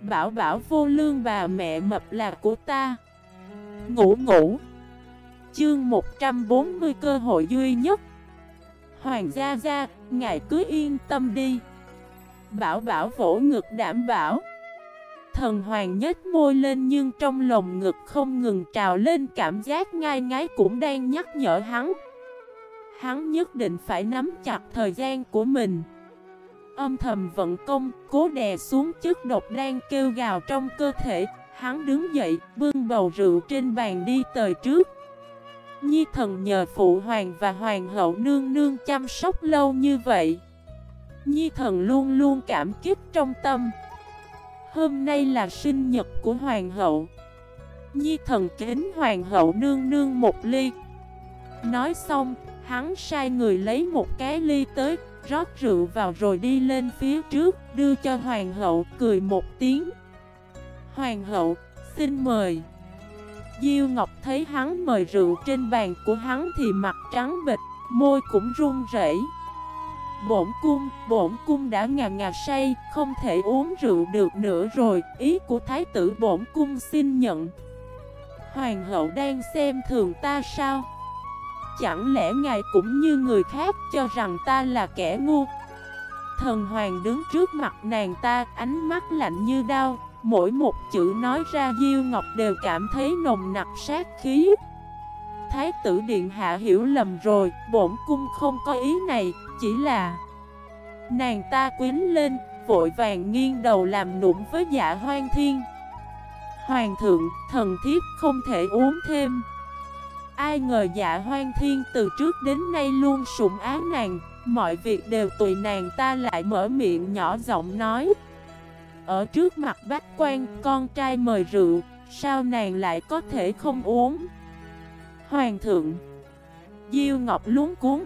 Bảo bảo vô lương bà mẹ mập là của ta. Ngủ ngủ. Chương 140 cơ hội duy nhất. Hoàng gia gia, ngài cứ yên tâm đi. Bảo bảo vỗ ngực đảm bảo. Thần hoàng nhếch môi lên nhưng trong lồng ngực không ngừng trào lên cảm giác ngai ngái cũng đang nhắc nhở hắn. Hắn nhất định phải nắm chặt thời gian của mình. Âm thầm vận công, cố đè xuống chất độc đang kêu gào trong cơ thể. Hắn đứng dậy, bưng bầu rượu trên bàn đi tới trước. Nhi thần nhờ phụ hoàng và hoàng hậu nương nương chăm sóc lâu như vậy. Nhi thần luôn luôn cảm kích trong tâm. Hôm nay là sinh nhật của hoàng hậu. Nhi thần kính hoàng hậu nương nương một ly. Nói xong, hắn sai người lấy một cái ly tới Rót rượu vào rồi đi lên phía trước Đưa cho hoàng hậu cười một tiếng Hoàng hậu, xin mời Diêu Ngọc thấy hắn mời rượu trên bàn của hắn thì mặt trắng bệch, môi cũng run rẩy. Bổn cung, bổn cung đã ngà ngà say, không thể uống rượu được nữa rồi, ý của thái tử bổn cung xin nhận. Hoàng hậu đang xem thường ta sao? Chẳng lẽ ngài cũng như người khác cho rằng ta là kẻ ngu? Thần hoàng đứng trước mặt nàng ta, ánh mắt lạnh như đao, Mỗi một chữ nói ra Diêu Ngọc đều cảm thấy nồng nặc sát khí. Thái tử Điện Hạ hiểu lầm rồi Bổn cung không có ý này Chỉ là Nàng ta quýnh lên Vội vàng nghiêng đầu làm nụng với dạ hoang thiên. Hoàng thượng thần thiếp không thể uống thêm. Ai ngờ dạ hoang thiên từ trước đến nay luôn sủng ái nàng. Mọi việc đều tùy nàng ta lại mở miệng nhỏ giọng nói. Ở trước mặt bác quan, con trai mời rượu, Sao nàng lại có thể không uống? Hoàng thượng. Diêu Ngọc luống cuốn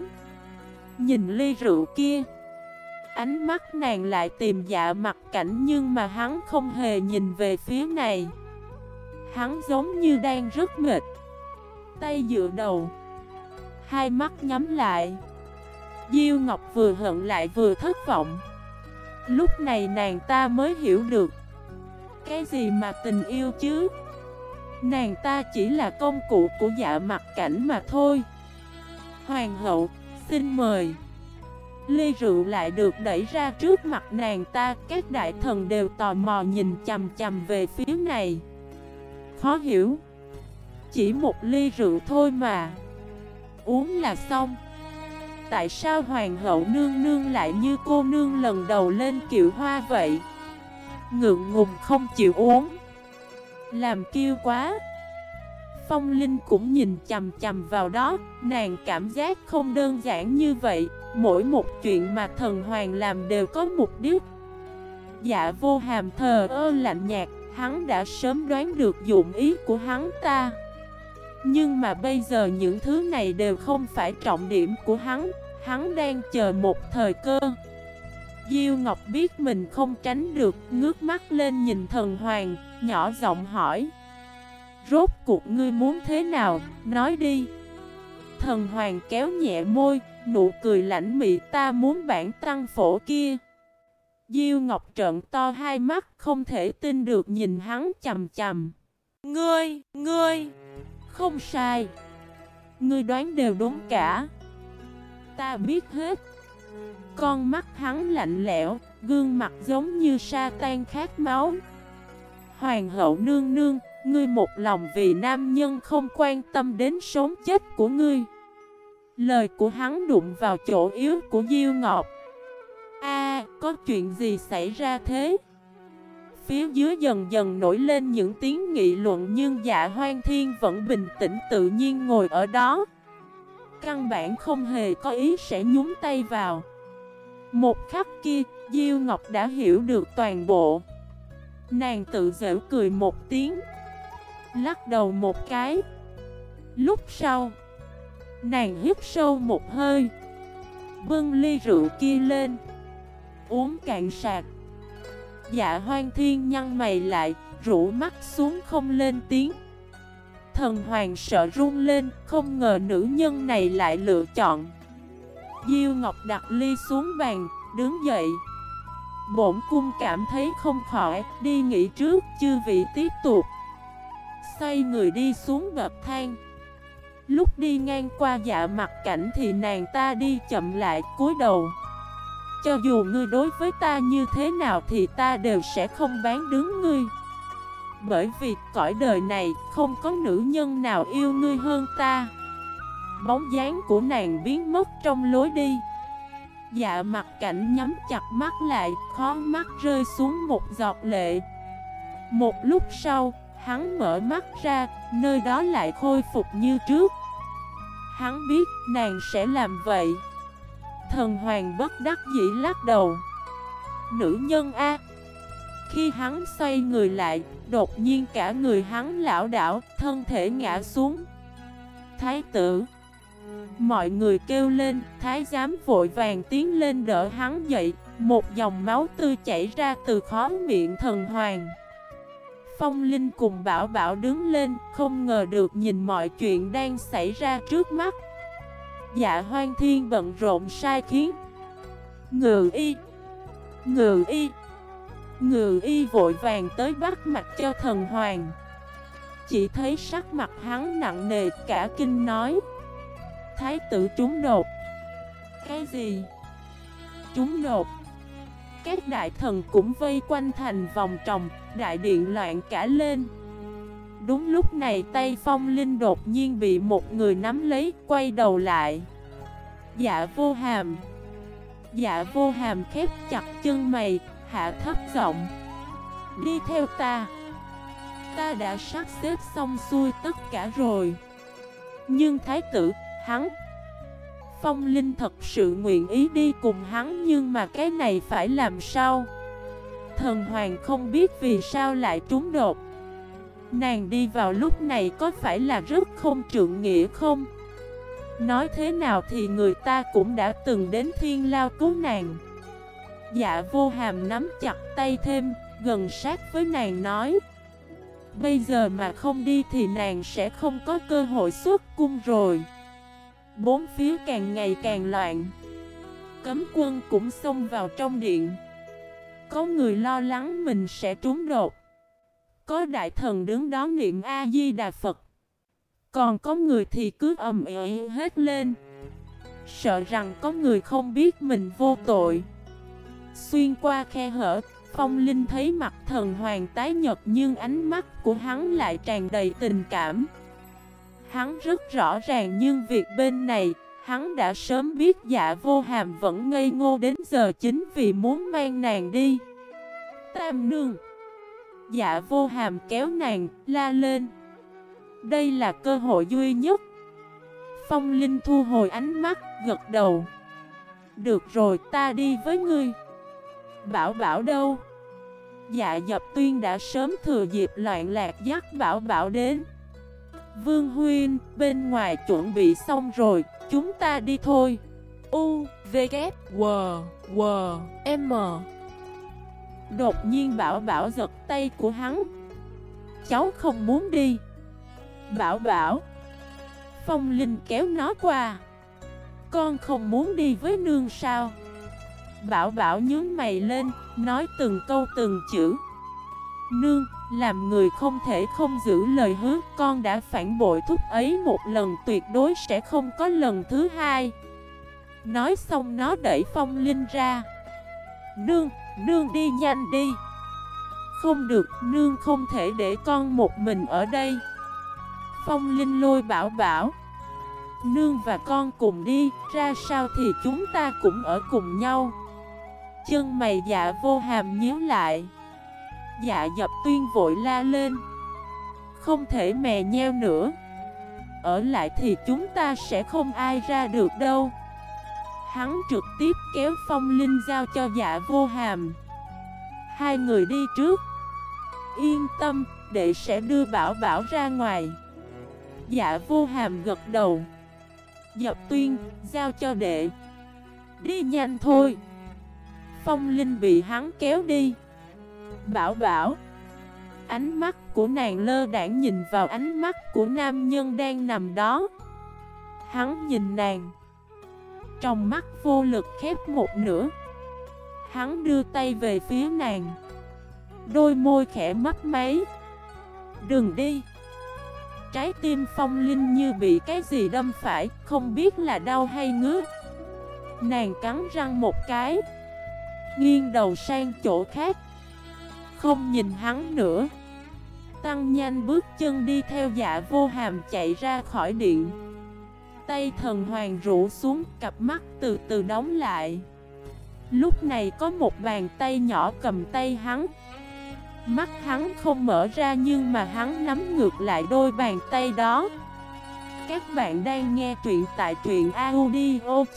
Nhìn ly rượu kia. Ánh mắt nàng lại tìm dạ mặt cảnh Nhưng mà hắn không hề nhìn về phía này. Hắn giống như đang rất mệt. Tay dựa đầu. Hai mắt nhắm lại. Diêu Ngọc vừa hận lại vừa thất vọng. Lúc này nàng ta mới hiểu được. Cái gì mà tình yêu chứ? Nàng ta chỉ là công cụ của dạ mặt cảnh mà thôi. Hoàng hậu, xin mời. Ly rượu lại được đẩy ra trước mặt nàng ta Các đại thần đều tò mò nhìn chầm chầm về phía này. Khó hiểu. Chỉ một ly rượu thôi mà. Uống là xong. Tại sao hoàng hậu nương nương lại như cô nương lần đầu lên kiệu hoa vậy? Ngượng ngùng không chịu uống. Làm kêu quá. Phong Linh cũng nhìn chầm chầm vào đó, Nàng cảm giác không đơn giản như vậy. Mỗi một chuyện mà thần hoàng làm đều có mục đích. Dạ vô hàm thờ ơ lạnh nhạt, Hắn đã sớm đoán được dụng ý của hắn ta. Nhưng mà bây giờ những thứ này đều không phải trọng điểm của hắn. Hắn đang chờ một thời cơ. Diêu Ngọc biết mình không tránh được Ngước mắt lên nhìn thần hoàng Nhỏ giọng hỏi. Rốt cuộc ngươi muốn thế nào? Nói đi. Thần hoàng kéo nhẹ môi Nụ cười lãnh mị ta muốn bản tăng phổ kia. Diêu Ngọc trợn to hai mắt Không thể tin được nhìn hắn chầm chầm Ngươi, ngươi! Không sai. Ngươi đoán đều đúng cả. Ta biết hết. Con mắt hắn lạnh lẽo Gương mặt giống như sa tan khát máu. Hoàng hậu nương nương Ngươi một lòng vì nam nhân không quan tâm đến sống chết của ngươi. Lời của hắn đụng vào chỗ yếu của Diêu Ngọc. A, có chuyện gì xảy ra thế? Phía dưới dần dần nổi lên những tiếng nghị luận Nhưng dạ hoang thiên vẫn bình tĩnh tự nhiên ngồi ở đó. Căn bản không hề có ý sẽ nhúng tay vào. Một khắc kia, Diêu Ngọc đã hiểu được toàn bộ. Nàng tự dễu cười một tiếng Lắc đầu một cái. Lúc sau Nàng hít sâu một hơi Bưng ly rượu kia lên Uống cạn sạc. Dạ hoang thiên nhăn mày lại Rủ mắt xuống không lên tiếng Thần hoàng sợ run lên, không ngờ nữ nhân này lại lựa chọn. Diêu Ngọc đặt ly xuống bàn, đứng dậy. Bổn cung cảm thấy không khỏi, đi nghỉ trước, chư vị tiếp tục. Xoay người đi xuống bậc thang. Lúc đi ngang qua dạ mặt cảnh thì nàng ta đi chậm lại cúi đầu. Cho dù ngươi đối với ta như thế nào thì ta đều sẽ không bán đứng ngươi. Bởi vì cõi đời này không có nữ nhân nào yêu ngươi hơn ta. Bóng dáng của nàng biến mất trong lối đi. Dạ mặt cảnh nhắm chặt mắt lại, khó mắt rơi xuống một giọt lệ. Một lúc sau, hắn mở mắt ra, nơi đó lại khôi phục như trước. Hắn biết nàng sẽ làm vậy. Thần hoàng bất đắc dĩ lắc đầu. Nữ nhân A. Khi hắn xoay người lại, đột nhiên cả người hắn lão đảo, thân thể ngã xuống. Thái tử. Mọi người kêu lên, thái giám vội vàng tiến lên đỡ hắn dậy, một dòng máu tươi chảy ra từ khó miệng thần hoàng. Phong Linh cùng Bảo Bảo đứng lên, không ngờ được nhìn mọi chuyện đang xảy ra trước mắt. Dạ hoang thiên bận rộn sai khiến. Ngự y, ngự y, ngự y vội vàng tới bắt mặt cho thần hoàng. Chỉ thấy sắc mặt hắn nặng nề cả kinh nói. Thái tử trúng đột Cái gì? Trúng đột Các đại thần cũng vây quanh thành vòng tròng Đại điện loạn cả lên Đúng lúc này tay phong linh đột nhiên bị một người nắm lấy, Quay đầu lại. Dạ vô hàm. Dạ vô hàm khép chặt chân mày, Hạ thấp giọng. Đi theo ta. Ta đã sắp xếp xong xuôi tất cả rồi. Nhưng thái tử, hắn. Phong Linh thật sự nguyện ý đi cùng hắn nhưng mà cái này phải làm sao? Thần Hoàng không biết vì sao lại trúng đột. Nàng đi vào lúc này có phải là rất không trượng nghĩa không? Nói thế nào thì người ta cũng đã từng đến thiên lao cứu nàng. Dạ vô hàm nắm chặt tay thêm, gần sát với nàng nói. Bây giờ mà không đi thì nàng sẽ không có cơ hội xuất cung rồi. Bốn phía càng ngày càng loạn. Cấm quân cũng xông vào trong điện. Có người lo lắng mình sẽ trúng đột. Có đại thần đứng đó niệm A-di-đà Phật. Còn có người thì cứ ầm ĩ hết lên. Sợ rằng có người không biết mình vô tội. Xuyên qua khe hở Phong Linh thấy mặt thần hoàng tái nhật Nhưng ánh mắt của hắn lại tràn đầy tình cảm. Hắn rất rõ ràng nhưng việc bên này, hắn đã sớm biết dạ vô hàm vẫn ngây ngô đến giờ chính vì muốn mang nàng đi. Tam nương Dạ vô hàm kéo nàng, la lên. Đây là cơ hội duy nhất. Phong Linh thu hồi ánh mắt, gật đầu. Được rồi, ta đi với ngươi. Bảo bảo đâu? Dạ dập tuyên đã sớm thừa dịp loạn lạc dắt bảo bảo đến. Vương Huyên, bên ngoài chuẩn bị xong rồi, chúng ta đi thôi. U, V, K, W, W, M Đột nhiên Bảo Bảo giật tay của hắn. Cháu không muốn đi. Bảo Bảo. Phong Linh kéo nó qua. Con không muốn đi với nương sao? Bảo Bảo nhướng mày lên Nói từng câu từng chữ. Nương làm người không thể không giữ lời hứa Con đã phản bội thúc ấy một lần tuyệt đối sẽ không có lần thứ hai. Nói xong nó đẩy phong linh ra. Nương, nương đi nhanh đi. Không được, nương không thể để con một mình ở đây. Phong linh lôi bảo bảo Nương và con cùng đi, ra sao thì chúng ta cũng ở cùng nhau. Chân mày dạ vô hàm nhíu lại. Dạ dập tuyên vội la lên Không thể mè nheo nữa. Ở lại thì chúng ta sẽ không ai ra được đâu. Hắn trực tiếp kéo phong linh giao cho dạ vô hàm. Hai người đi trước. Yên tâm, đệ sẽ đưa bảo bảo ra ngoài. Dạ vô hàm gật đầu. Dập tuyên, giao cho đệ. Đi nhanh thôi. Phong Linh bị hắn kéo đi. Bảo bảo Ánh mắt của nàng lơ đảng nhìn vào ánh mắt của nam nhân đang nằm đó. Hắn nhìn nàng. Trong mắt vô lực khép một nửa. Hắn đưa tay về phía nàng. Đôi môi khẽ mấp máy. Đừng đi. Trái tim phong linh như bị cái gì đâm phải, Không biết là đau hay ngứa. Nàng cắn răng một cái. Nghiêng đầu sang chỗ khác. Không nhìn hắn nữa. Tăng nhanh bước chân đi theo dạ vô hàm chạy ra khỏi điện. Tay thần hoàng rũ xuống cặp mắt từ từ đóng lại. Lúc này có một bàn tay nhỏ cầm tay hắn. Mắt hắn không mở ra nhưng mà hắn nắm ngược lại đôi bàn tay đó. Các bạn đang nghe truyện tại truyện audio.fif